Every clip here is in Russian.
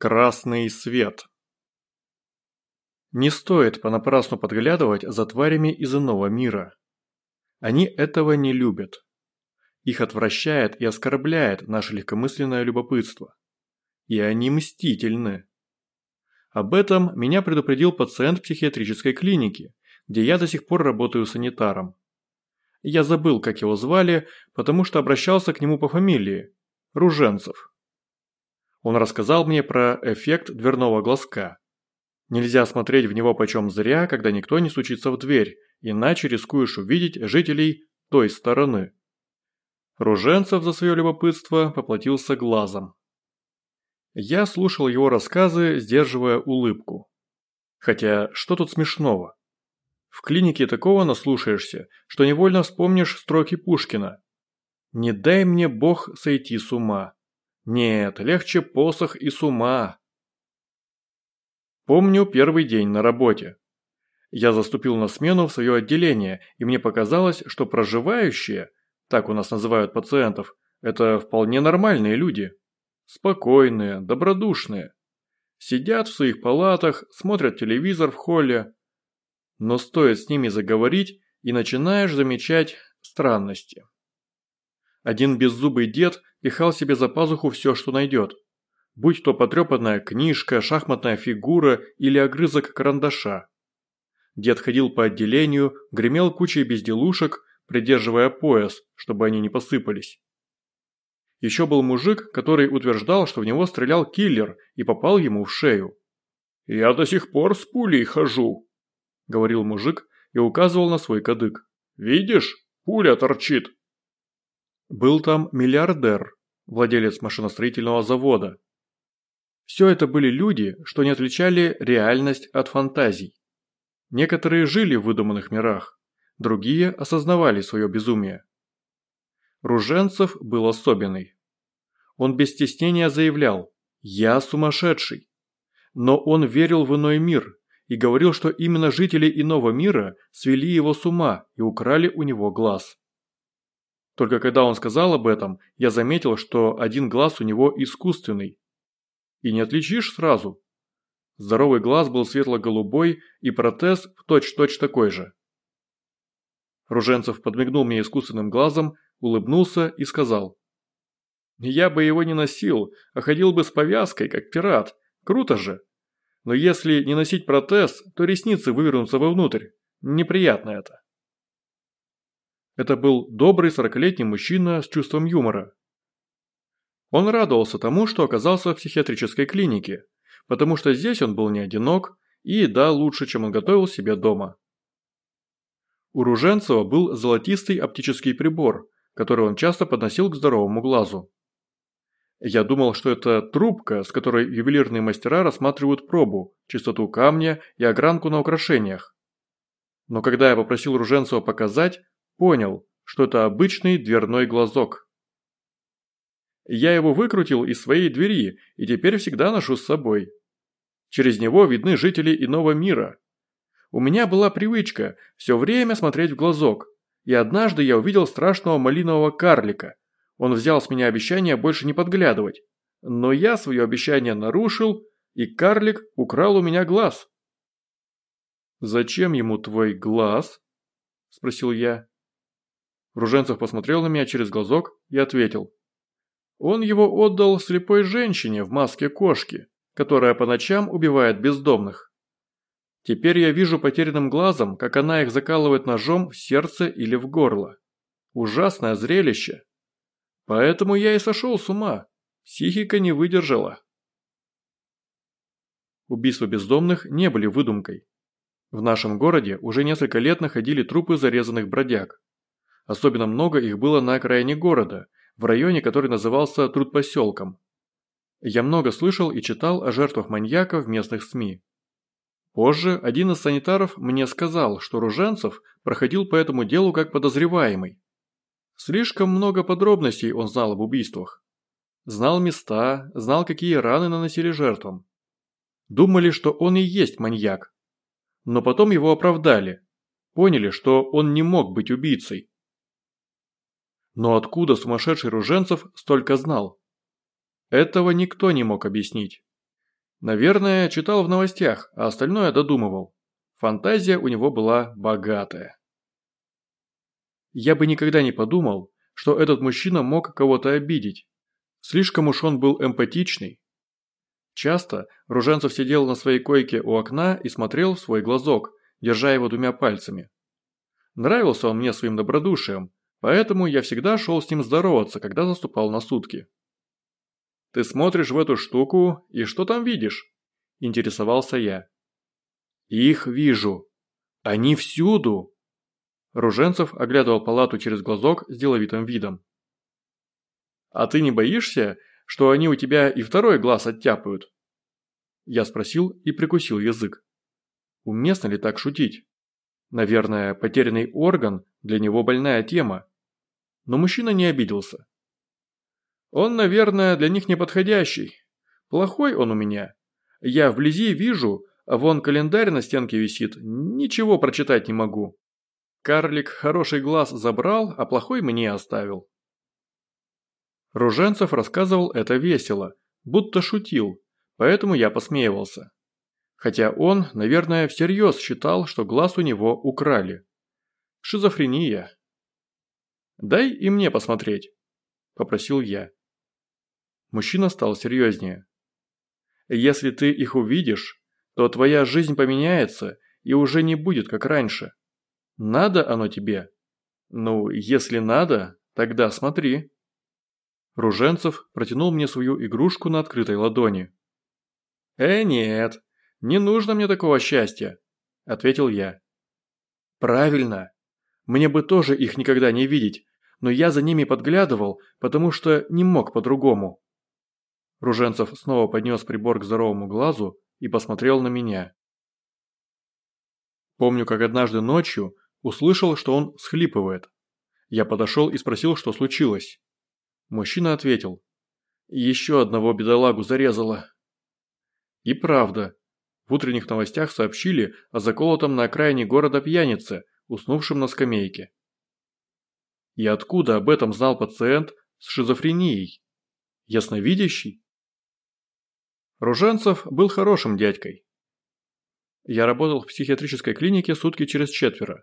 Красный свет. Не стоит понапрасну подглядывать за тварями из иного мира. Они этого не любят. Их отвращает и оскорбляет наше легкомысленное любопытство. И они мстительны. Об этом меня предупредил пациент психиатрической клиники, где я до сих пор работаю санитаром. Я забыл, как его звали, потому что обращался к нему по фамилии – Руженцев. Он рассказал мне про эффект дверного глазка. Нельзя смотреть в него почем зря, когда никто не стучится в дверь, иначе рискуешь увидеть жителей той стороны. Руженцев за свое любопытство поплатился глазом. Я слушал его рассказы, сдерживая улыбку. Хотя, что тут смешного? В клинике такого наслушаешься, что невольно вспомнишь строки Пушкина. «Не дай мне Бог сойти с ума». Нет, легче посох и с ума. Помню первый день на работе. Я заступил на смену в свое отделение, и мне показалось, что проживающие, так у нас называют пациентов, это вполне нормальные люди. Спокойные, добродушные. Сидят в своих палатах, смотрят телевизор в холле. Но стоит с ними заговорить, и начинаешь замечать странности. Один беззубый дед пихал себе за пазуху все, что найдет. Будь то потрепанная книжка, шахматная фигура или огрызок карандаша. Дед ходил по отделению, гремел кучей безделушек, придерживая пояс, чтобы они не посыпались. Еще был мужик, который утверждал, что в него стрелял киллер и попал ему в шею. «Я до сих пор с пулей хожу», – говорил мужик и указывал на свой кадык. «Видишь, пуля торчит». Был там миллиардер, владелец машиностроительного завода. Все это были люди, что не отличали реальность от фантазий. Некоторые жили в выдуманных мирах, другие осознавали свое безумие. Руженцев был особенный. Он без стеснения заявлял «Я сумасшедший». Но он верил в иной мир и говорил, что именно жители иного мира свели его с ума и украли у него глаз. Только когда он сказал об этом, я заметил, что один глаз у него искусственный. И не отличишь сразу. Здоровый глаз был светло-голубой и протез в точь-точь такой же. Руженцев подмигнул мне искусственным глазом, улыбнулся и сказал. «Я бы его не носил, а ходил бы с повязкой, как пират. Круто же. Но если не носить протез, то ресницы вывернутся вовнутрь. Неприятно это». Это был добрый сорокалетний мужчина с чувством юмора. Он радовался тому, что оказался в психиатрической клинике, потому что здесь он был не одинок и еда лучше, чем он готовил себе дома. У Руженцева был золотистый оптический прибор, который он часто подносил к здоровому глазу. Я думал, что это трубка, с которой ювелирные мастера рассматривают пробу, чистоту камня и огранку на украшениях. Но когда я попросил Руженцева показать, Понял, что это обычный дверной глазок. Я его выкрутил из своей двери и теперь всегда ношу с собой. Через него видны жители иного мира. У меня была привычка все время смотреть в глазок, и однажды я увидел страшного малинового карлика. Он взял с меня обещание больше не подглядывать. Но я свое обещание нарушил, и карлик украл у меня глаз. «Зачем ему твой глаз?» – спросил я. Руженцев посмотрел на меня через глазок и ответил. Он его отдал слепой женщине в маске кошки, которая по ночам убивает бездомных. Теперь я вижу потерянным глазом, как она их закалывает ножом в сердце или в горло. Ужасное зрелище. Поэтому я и сошел с ума. Психика не выдержала. Убийства бездомных не были выдумкой. В нашем городе уже несколько лет находили трупы зарезанных бродяг. Особенно много их было на окраине города, в районе, который назывался Трудпоселком. Я много слышал и читал о жертвах маньяка в местных СМИ. Позже один из санитаров мне сказал, что Руженцев проходил по этому делу как подозреваемый. Слишком много подробностей он знал об убийствах. Знал места, знал, какие раны наносили жертвам. Думали, что он и есть маньяк. Но потом его оправдали. Поняли, что он не мог быть убийцей. Но откуда сумасшедший Руженцев столько знал? Этого никто не мог объяснить. Наверное, читал в новостях, а остальное додумывал. Фантазия у него была богатая. Я бы никогда не подумал, что этот мужчина мог кого-то обидеть. Слишком уж он был эмпатичный. Часто Руженцев сидел на своей койке у окна и смотрел в свой глазок, держа его двумя пальцами. Нравился он мне своим добродушием, поэтому я всегда шел с ним здороваться, когда заступал на сутки. «Ты смотришь в эту штуку, и что там видишь?» – интересовался я. «Их вижу. Они всюду!» Руженцев оглядывал палату через глазок с деловитым видом. «А ты не боишься, что они у тебя и второй глаз оттяпают?» Я спросил и прикусил язык. Уместно ли так шутить? Наверное, потерянный орган для него больная тема. Но мужчина не обиделся. Он, наверное, для них неподходящий. Плохой он у меня. Я вблизи вижу, а вон календарь на стенке висит, ничего прочитать не могу. Карлик хороший глаз забрал, а плохой мне оставил. Руженцев рассказывал это весело, будто шутил, поэтому я посмеивался. Хотя он, наверное, всерьез считал, что глаз у него украли. Шизофрения. «Дай и мне посмотреть», – попросил я. Мужчина стал серьезнее. «Если ты их увидишь, то твоя жизнь поменяется и уже не будет как раньше. Надо оно тебе? Ну, если надо, тогда смотри». Руженцев протянул мне свою игрушку на открытой ладони. «Э, нет, не нужно мне такого счастья», – ответил я. «Правильно. Мне бы тоже их никогда не видеть, но я за ними подглядывал, потому что не мог по-другому». Руженцев снова поднес прибор к здоровому глазу и посмотрел на меня. Помню, как однажды ночью услышал, что он схлипывает. Я подошел и спросил, что случилось. Мужчина ответил. «Еще одного бедолагу зарезало». И правда. В утренних новостях сообщили о заколотом на окраине города пьянице, уснувшем на скамейке. И откуда об этом знал пациент с шизофренией? Ясновидящий? Руженцев был хорошим дядькой. Я работал в психиатрической клинике сутки через четверо.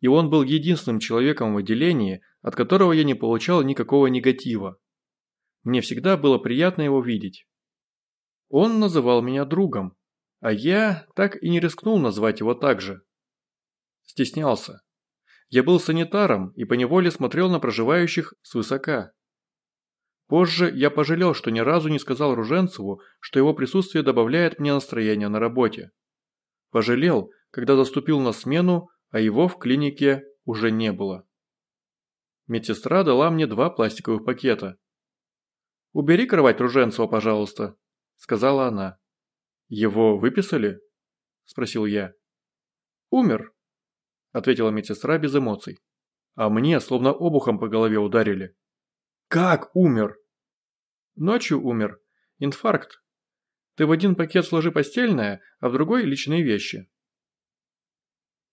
И он был единственным человеком в отделении, от которого я не получал никакого негатива. Мне всегда было приятно его видеть. Он называл меня другом, а я так и не рискнул назвать его так же. Стеснялся. Я был санитаром и поневоле смотрел на проживающих свысока. Позже я пожалел, что ни разу не сказал Руженцеву, что его присутствие добавляет мне настроение на работе. Пожалел, когда заступил на смену, а его в клинике уже не было. Медсестра дала мне два пластиковых пакета. «Убери кровать Руженцева, пожалуйста», – сказала она. «Его выписали?» – спросил я. «Умер», – ответила медсестра без эмоций. А мне словно обухом по голове ударили. «Как умер?» «Ночью умер. Инфаркт. Ты в один пакет сложи постельное, а в другой – личные вещи».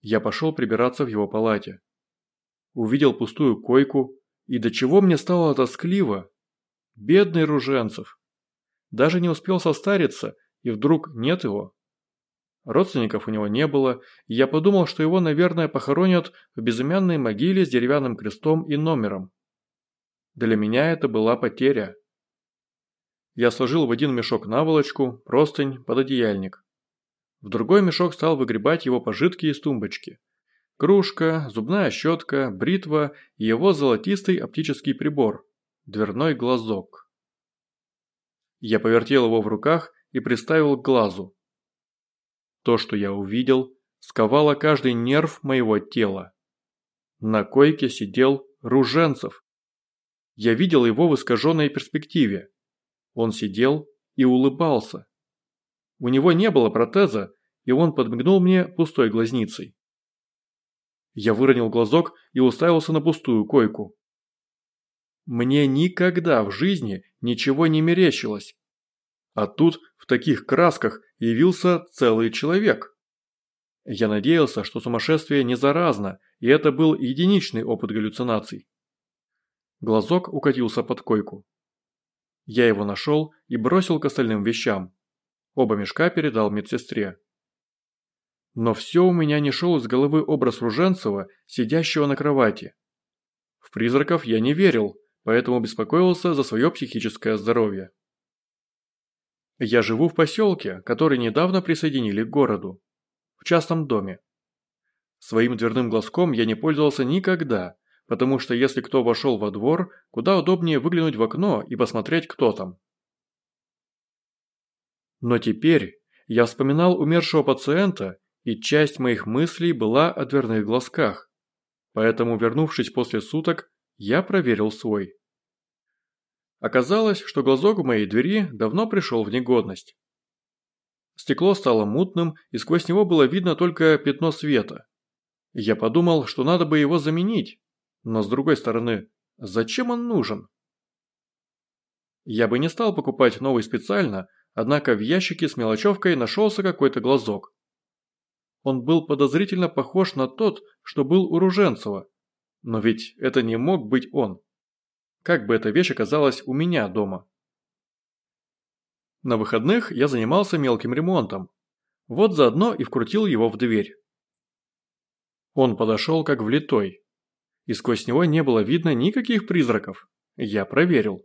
Я пошел прибираться в его палате увидел пустую койку, и до чего мне стало тоскливо. Бедный Руженцев. Даже не успел состариться, и вдруг нет его. Родственников у него не было, и я подумал, что его, наверное, похоронят в безымянной могиле с деревянным крестом и номером. Для меня это была потеря. Я сложил в один мешок наволочку, простынь, пододеяльник. В другой мешок стал выгребать его пожитки из тумбочки. Кружка, зубная щетка, бритва и его золотистый оптический прибор – дверной глазок. Я повертел его в руках и приставил к глазу. То, что я увидел, сковало каждый нерв моего тела. На койке сидел Руженцев. Я видел его в искаженной перспективе. Он сидел и улыбался. У него не было протеза, и он подмигнул мне пустой глазницей. Я выронил глазок и уставился на пустую койку. Мне никогда в жизни ничего не мерещилось. А тут в таких красках явился целый человек. Я надеялся, что сумасшествие не заразно, и это был единичный опыт галлюцинаций. Глазок укатился под койку. Я его нашел и бросил к остальным вещам. Оба мешка передал медсестре. Но все у меня не шел из головы образ Руженцева, сидящего на кровати. В призраков я не верил, поэтому беспокоился за свое психическое здоровье. Я живу в поселке, который недавно присоединили к городу. В частном доме. Своим дверным глазком я не пользовался никогда, потому что если кто вошел во двор, куда удобнее выглянуть в окно и посмотреть, кто там. Но теперь я вспоминал умершего пациента, и часть моих мыслей была о дверных глазках. Поэтому, вернувшись после суток, я проверил свой. Оказалось, что глазок в моей двери давно пришел в негодность. Стекло стало мутным, и сквозь него было видно только пятно света. Я подумал, что надо бы его заменить, но с другой стороны, зачем он нужен? Я бы не стал покупать новый специально, однако в ящике с мелочевкой нашелся какой-то глазок. Он был подозрительно похож на тот, что был у Руженцева. Но ведь это не мог быть он. Как бы эта вещь оказалась у меня дома? На выходных я занимался мелким ремонтом. Вот заодно и вкрутил его в дверь. Он подошел как влитой. И сквозь него не было видно никаких призраков. Я проверил.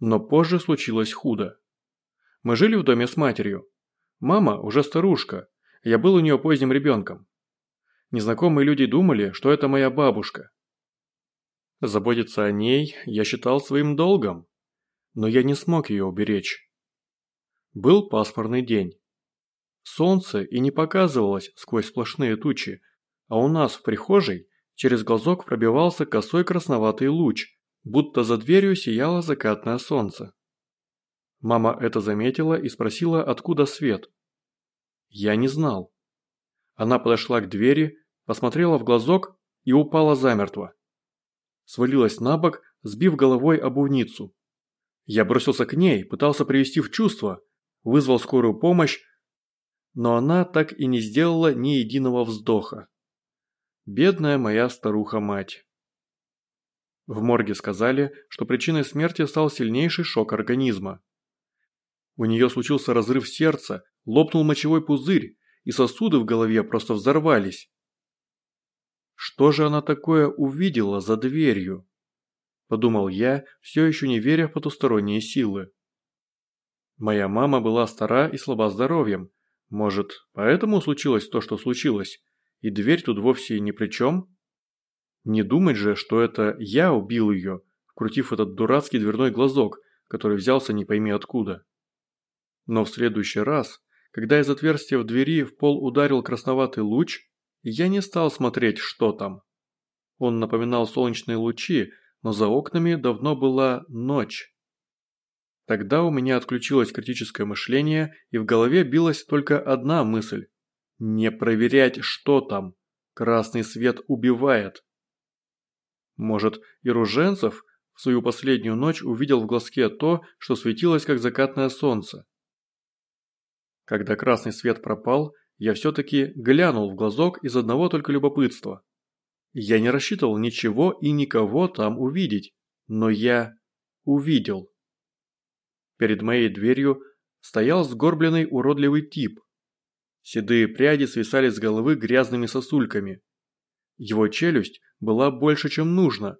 Но позже случилось худо. Мы жили в доме с матерью. Мама уже старушка. Я был у нее поздним ребенком. Незнакомые люди думали, что это моя бабушка. Заботиться о ней я считал своим долгом. Но я не смог ее уберечь. Был пасмурный день. Солнце и не показывалось сквозь сплошные тучи, а у нас в прихожей через глазок пробивался косой красноватый луч, будто за дверью сияло закатное солнце. Мама это заметила и спросила, откуда свет. Я не знал. Она подошла к двери, посмотрела в глазок и упала замертво. Свалилась на бок, сбив головой обувницу. Я бросился к ней, пытался привести в чувство, вызвал скорую помощь, но она так и не сделала ни единого вздоха. Бедная моя старуха-мать. В морге сказали, что причиной смерти стал сильнейший шок организма. У нее случился разрыв сердца, лопнул мочевой пузырь, и сосуды в голове просто взорвались. Что же она такое увидела за дверью? Подумал я, все еще не веря в потусторонние силы. Моя мама была стара и слаба здоровьем. Может, поэтому случилось то, что случилось, и дверь тут вовсе ни при чем? Не думать же, что это я убил ее, вкрутив этот дурацкий дверной глазок, который взялся не пойми откуда. Но в следующий раз, когда из отверстия в двери в пол ударил красноватый луч, я не стал смотреть, что там. Он напоминал солнечные лучи, но за окнами давно была ночь. Тогда у меня отключилось критическое мышление, и в голове билась только одна мысль. Не проверять, что там. Красный свет убивает. Может, и Руженцев в свою последнюю ночь увидел в глазке то, что светилось как закатное солнце. Когда красный свет пропал, я все-таки глянул в глазок из одного только любопытства. Я не рассчитывал ничего и никого там увидеть, но я увидел. Перед моей дверью стоял сгорбленный уродливый тип. Седые пряди свисали с головы грязными сосульками. Его челюсть была больше, чем нужно.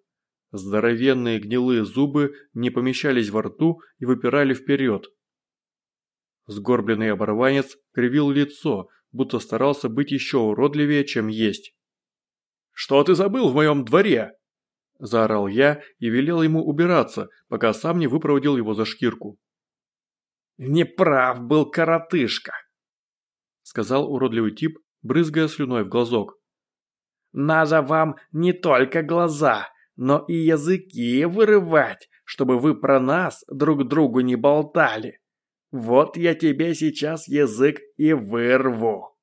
Здоровенные гнилые зубы не помещались во рту и выпирали вперед. Сгорбленный оборванец кривил лицо, будто старался быть еще уродливее, чем есть. «Что ты забыл в моем дворе?» Заорал я и велел ему убираться, пока сам не выпроводил его за шкирку. «Неправ был коротышка», — сказал уродливый тип, брызгая слюной в глазок. «Надо вам не только глаза, но и языки вырывать, чтобы вы про нас друг другу не болтали. Вот я тебе сейчас язык и вырву.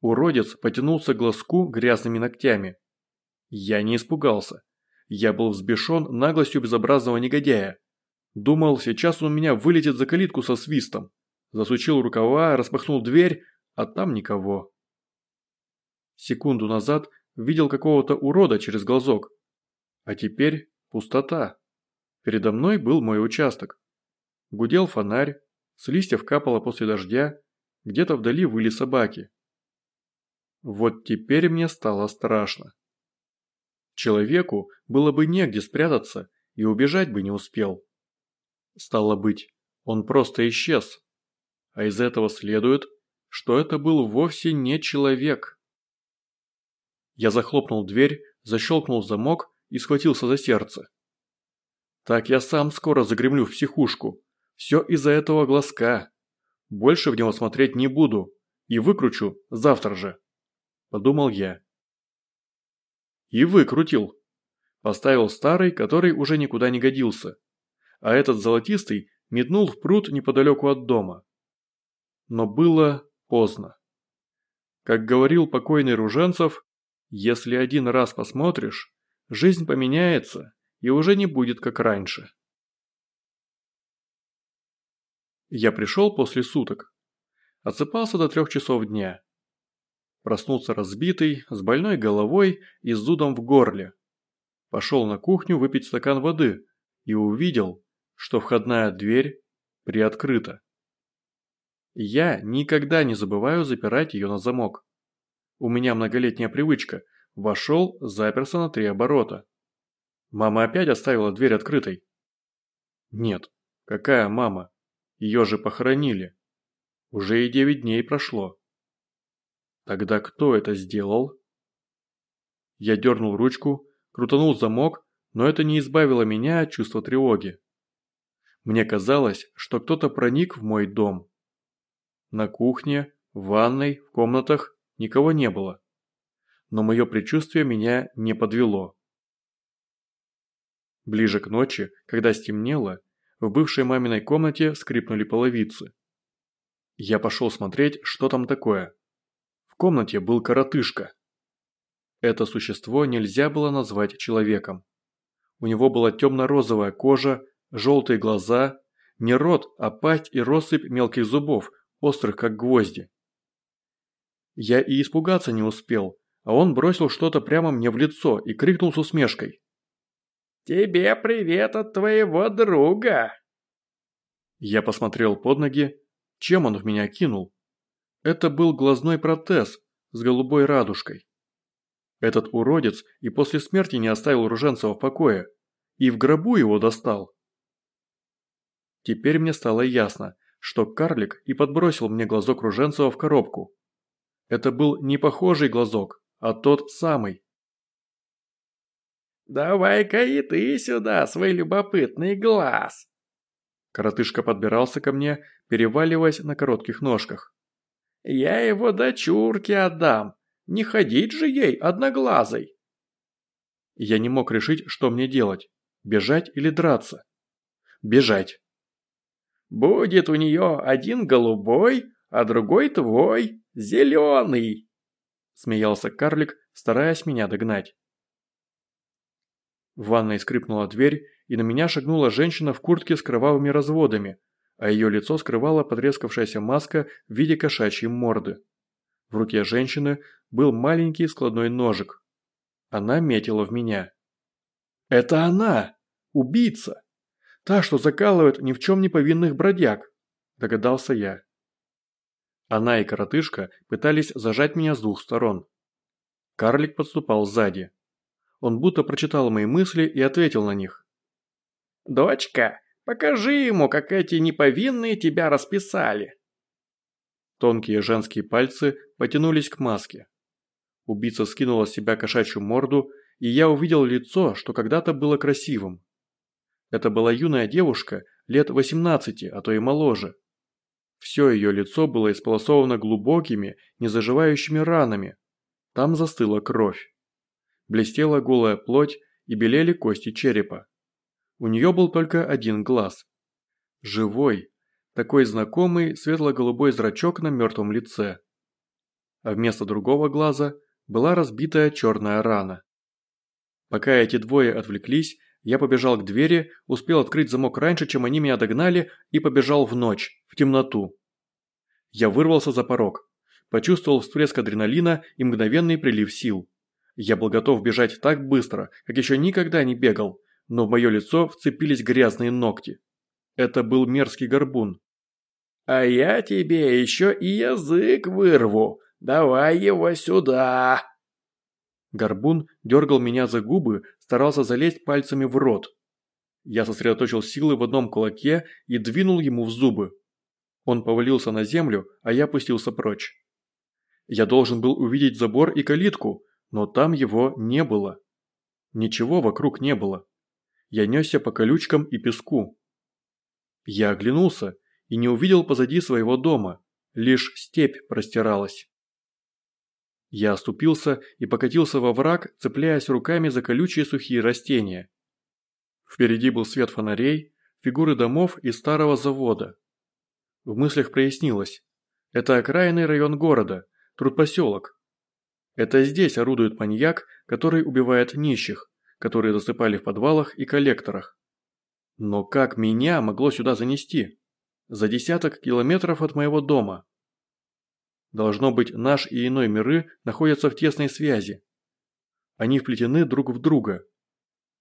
Уродец потянулся к глазку грязными ногтями. Я не испугался. Я был взбешен наглостью безобразного негодяя. Думал, сейчас он меня вылетит за калитку со свистом. Засучил рукава, распахнул дверь, а там никого. Секунду назад видел какого-то урода через глазок. А теперь пустота. Передо мной был мой участок. Гудел фонарь, С листьев капало после дождя, где-то вдали выли собаки. Вот теперь мне стало страшно. Человеку было бы негде спрятаться и убежать бы не успел. Стало быть, он просто исчез. А из этого следует, что это был вовсе не человек. Я захлопнул дверь, защелкнул замок и схватился за сердце. Так я сам скоро загремлю в психушку. Все из-за этого глазка. Больше в него смотреть не буду. И выкручу завтра же. Подумал я. И выкрутил. Поставил старый, который уже никуда не годился. А этот золотистый метнул в пруд неподалеку от дома. Но было поздно. Как говорил покойный Руженцев, если один раз посмотришь, жизнь поменяется и уже не будет как раньше. Я пришел после суток. Отсыпался до трех часов дня. Проснулся разбитый, с больной головой и с зудом в горле. Пошел на кухню выпить стакан воды и увидел, что входная дверь приоткрыта. Я никогда не забываю запирать ее на замок. У меня многолетняя привычка. Вошел, заперся на три оборота. Мама опять оставила дверь открытой. Нет, какая мама? Ее же похоронили. Уже и девять дней прошло. Тогда кто это сделал? Я дернул ручку, крутанул замок, но это не избавило меня от чувства тревоги. Мне казалось, что кто-то проник в мой дом. На кухне, в ванной, в комнатах никого не было. Но мое предчувствие меня не подвело. Ближе к ночи, когда стемнело, в бывшей маминой комнате скрипнули половицы. Я пошел смотреть, что там такое. В комнате был коротышка. Это существо нельзя было назвать человеком. У него была темно-розовая кожа, желтые глаза, не рот, а пасть и россыпь мелких зубов, острых как гвозди. Я и испугаться не успел, а он бросил что-то прямо мне в лицо и крикнул с усмешкой. «Тебе привет от твоего друга!» Я посмотрел под ноги, чем он в меня кинул. Это был глазной протез с голубой радужкой. Этот уродец и после смерти не оставил Руженцева в покое, и в гробу его достал. Теперь мне стало ясно, что карлик и подбросил мне глазок Руженцева в коробку. Это был не похожий глазок, а тот самый. «Давай-ка и ты сюда, свой любопытный глаз!» Коротышка подбирался ко мне, переваливаясь на коротких ножках. «Я его дочурке отдам, не ходить же ей одноглазой!» Я не мог решить, что мне делать, бежать или драться. Бежать. Будет у нее один голубой, а другой твой, зеленый!» Смеялся карлик, стараясь меня догнать. В ванной скрипнула дверь, и на меня шагнула женщина в куртке с кровавыми разводами, а ее лицо скрывала потрескавшаяся маска в виде кошачьей морды. В руке женщины был маленький складной ножик. Она метила в меня. «Это она! Убийца!» Та, что закалывает ни в чем не повинных бродяг», – догадался я. Она и коротышка пытались зажать меня с двух сторон. Карлик подступал сзади. Он будто прочитал мои мысли и ответил на них. «Дочка, покажи ему, как эти неповинные тебя расписали». Тонкие женские пальцы потянулись к маске. Убийца скинула с себя кошачью морду, и я увидел лицо, что когда-то было красивым. Это была юная девушка, лет 18, а то и моложе. Все ее лицо было исполосовано глубокими, незаживающими ранами. Там застыла кровь. Блестела голая плоть и белели кости черепа. У нее был только один глаз. Живой, такой знакомый светло-голубой зрачок на мертвом лице. А вместо другого глаза была разбитая черная рана. Пока эти двое отвлеклись, я побежал к двери, успел открыть замок раньше, чем они меня догнали, и побежал в ночь, в темноту. Я вырвался за порог. Почувствовал всплеск адреналина и мгновенный прилив сил. Я был готов бежать так быстро, как еще никогда не бегал, но в мое лицо вцепились грязные ногти. Это был мерзкий горбун. «А я тебе еще и язык вырву! Давай его сюда!» Горбун дергал меня за губы, старался залезть пальцами в рот. Я сосредоточил силы в одном кулаке и двинул ему в зубы. Он повалился на землю, а я пустился прочь. Я должен был увидеть забор и калитку, но там его не было. Ничего вокруг не было. Я несся по колючкам и песку. Я оглянулся и не увидел позади своего дома, лишь степь простиралась. Я оступился и покатился во враг, цепляясь руками за колючие сухие растения. Впереди был свет фонарей, фигуры домов и старого завода. В мыслях прояснилось. Это окраинный район города, трудпоселок. Это здесь орудует маньяк, который убивает нищих, которые засыпали в подвалах и коллекторах. Но как меня могло сюда занести? За десяток километров от моего дома. Должно быть, наш и иной миры находятся в тесной связи. Они вплетены друг в друга.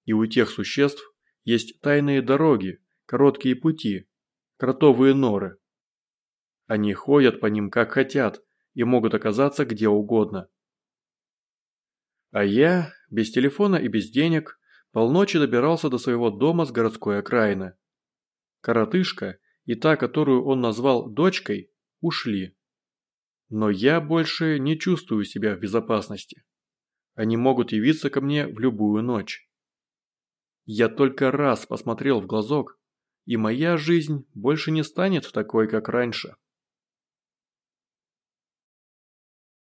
И у тех существ есть тайные дороги, короткие пути, кротовые норы. Они ходят по ним как хотят и могут оказаться где угодно. А я, без телефона и без денег, полночи добирался до своего дома с городской окраины. Коротышка и та, которую он назвал дочкой, ушли. Но я больше не чувствую себя в безопасности. Они могут явиться ко мне в любую ночь. Я только раз посмотрел в глазок, и моя жизнь больше не станет такой, как раньше.